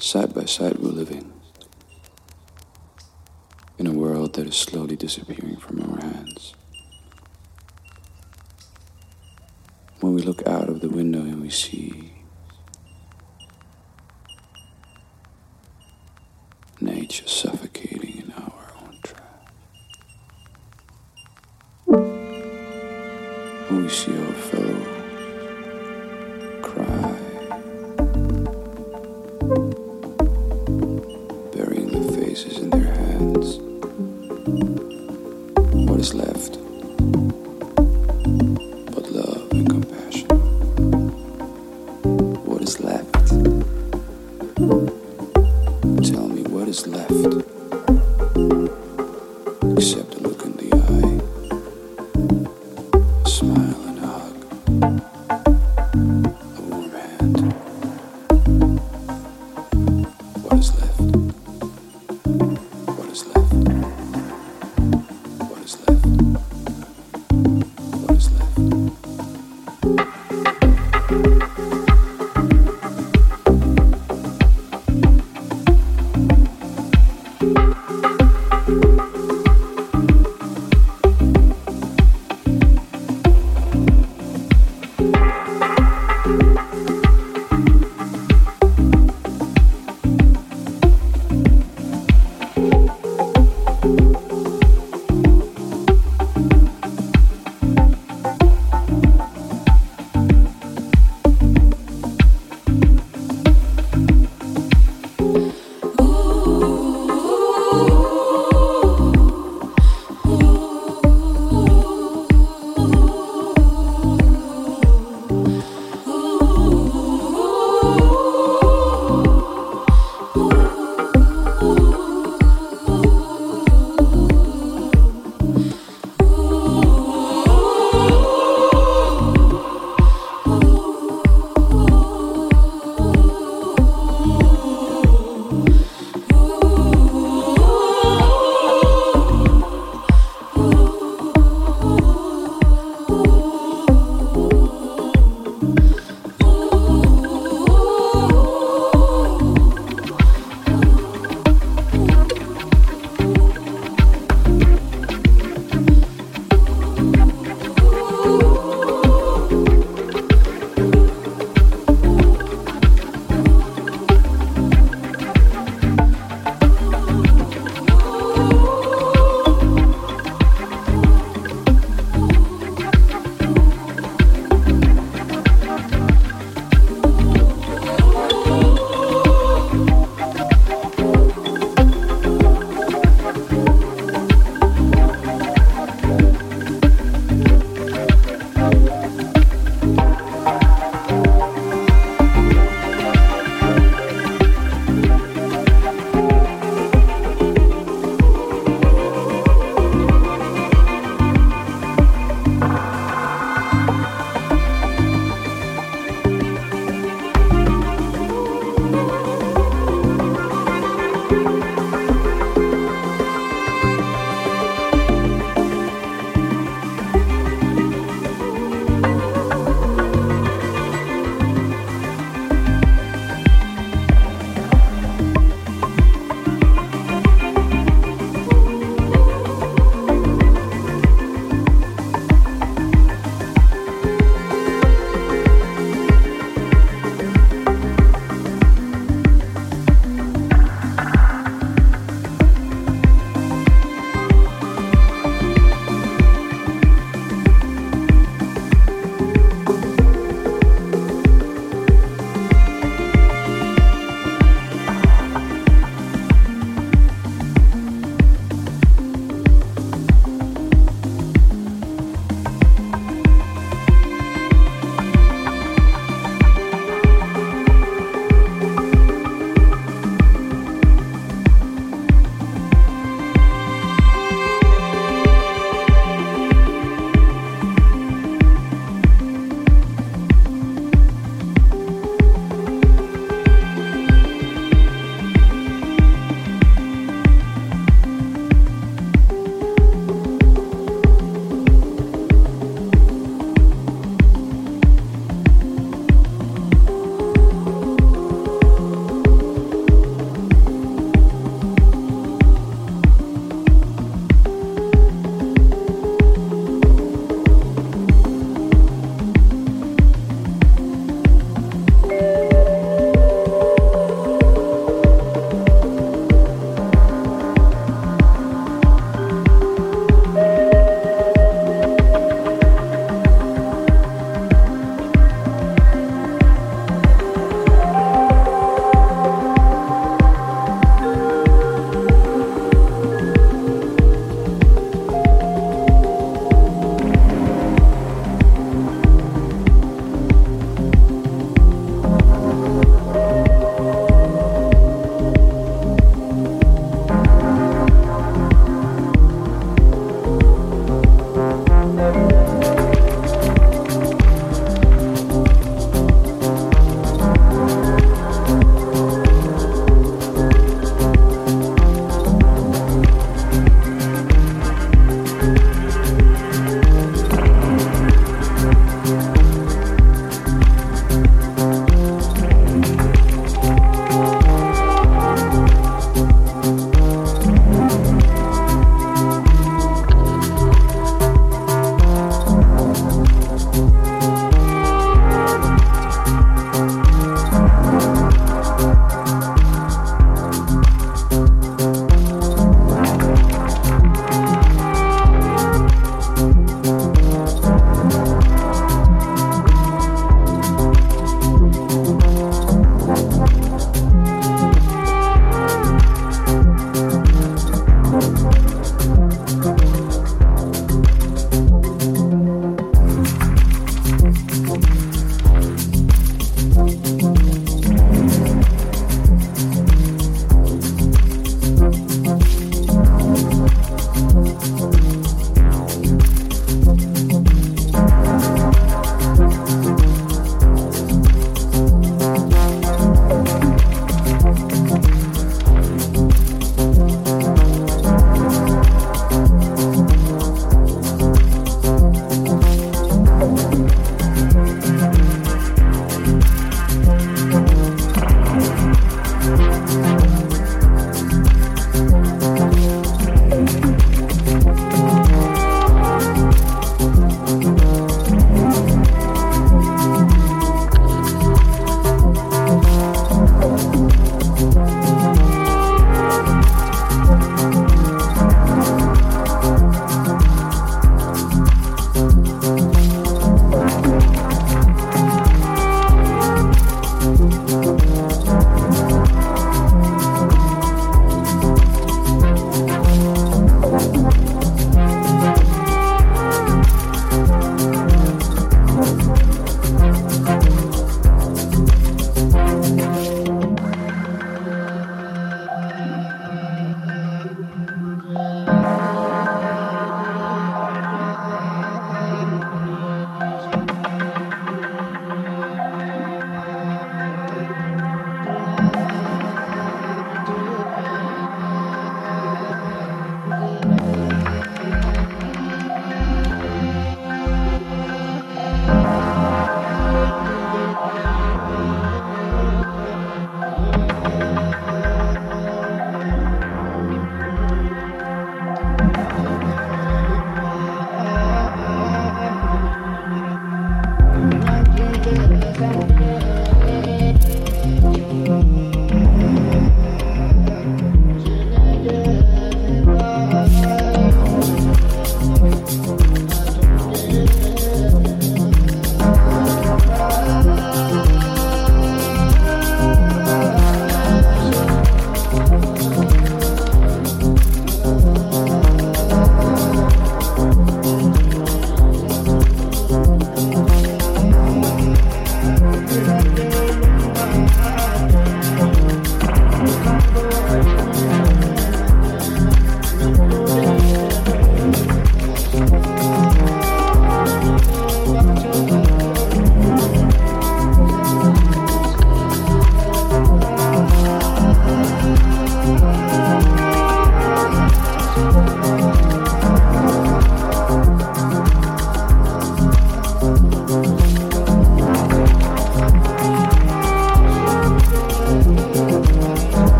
Side by side, we're living in a world that is slowly disappearing from our hands. When we look out of the window and we see nature suffocating in our own trap. When we see our faces in their hands,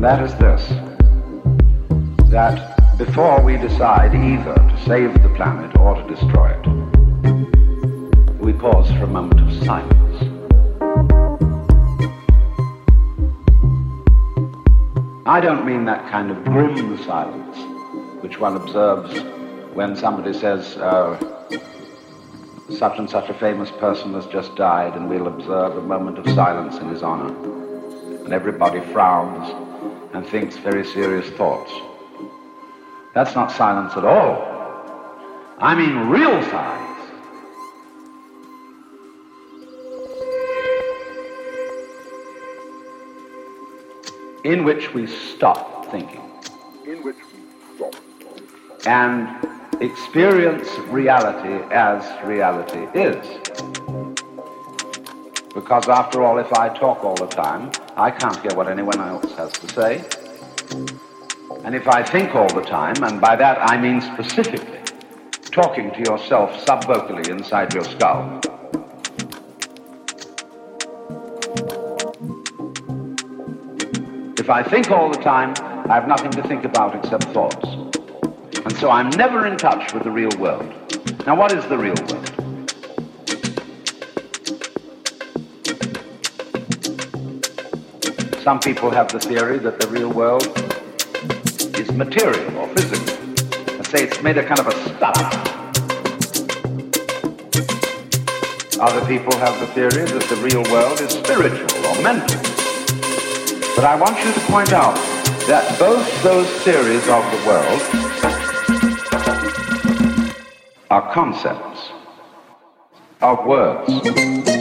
and that is this that before we decide either to save the planet or to destroy it, we pause for a moment of silence. I don't mean that kind of grim silence which one observes when somebody says, uh, such and such a famous person has just died, and we'll observe a moment of silence in his honor. And everybody frowns and thinks very serious thoughts. That's not silence at all. I mean real silence. In which we stop thinking. In which we stop. And experience reality as reality is. Because after all, if I talk all the time, I can't hear what anyone else has to say. And if I think all the time, and by that I mean specifically talking to yourself subvocally inside your skull, if I think all the time, I have nothing to think about except thoughts. And so I'm never in touch with the real world. Now, what is the real world? Some people have the theory that the real world is material or physical. And say it's made of kind of a stuff. Other people have the theory that the real world is spiritual or mental. But I want you to point out that both those theories of the world are concepts of words.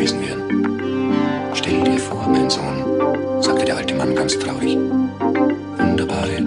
Gewesen wären. Stell dir vor, mein Sohn, sagte der alte Mann ganz traurig. Wunderbare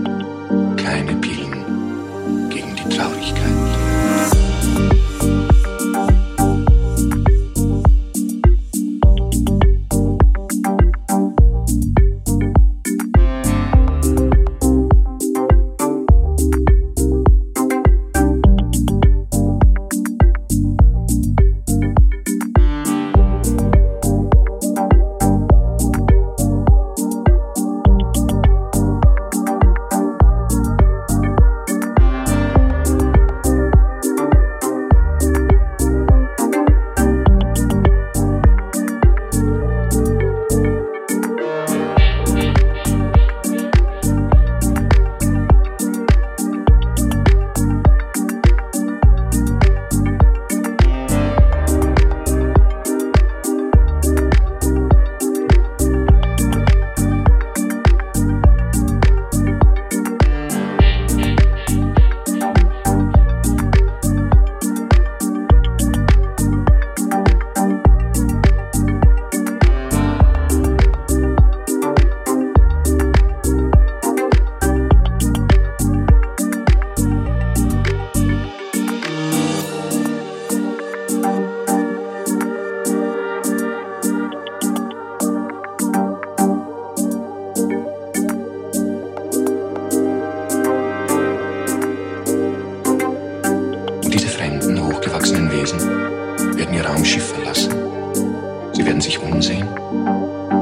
Sie werden sich umsehen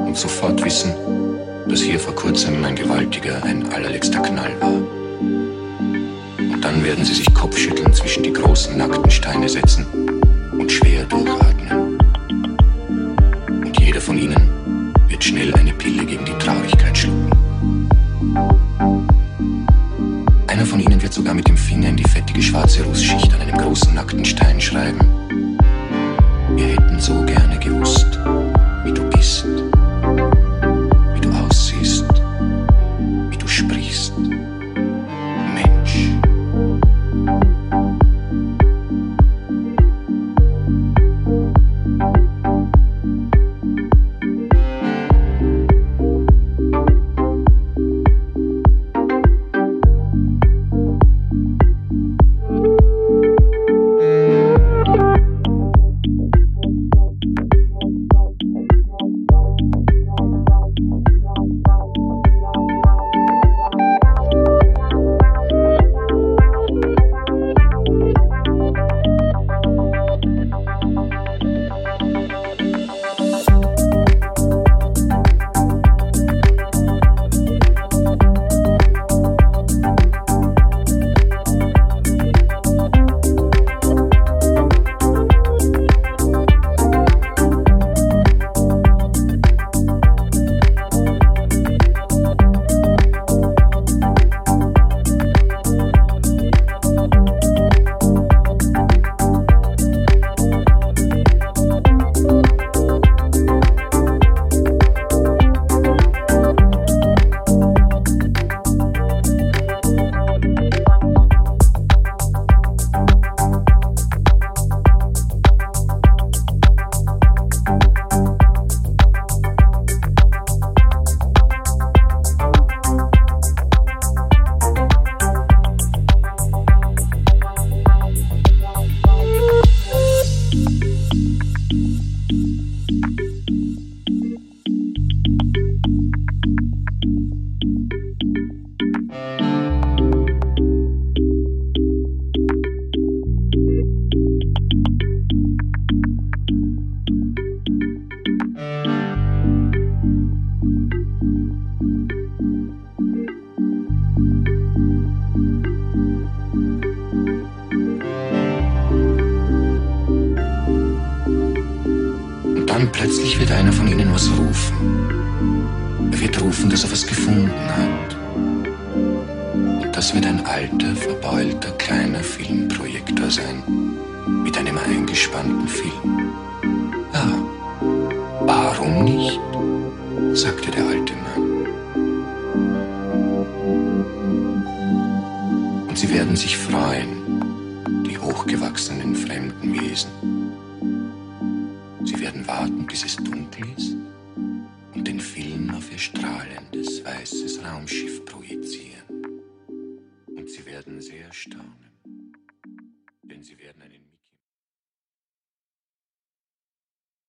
und sofort wissen, dass hier vor kurzem ein gewaltiger, ein allerletzter Knall war. Und dann werden sie sich kopfschüttelnd zwischen die großen, nackten Steine setzen und schwer durchatmen. Und jeder von ihnen wird schnell eine Pille gegen die Traurigkeit schlucken. Einer von ihnen wird sogar mit dem Finger in die fettige schwarze Rußschicht an einem großen nackten Stein schreiben. Wir hätten so gerne gewusst, wie du bist,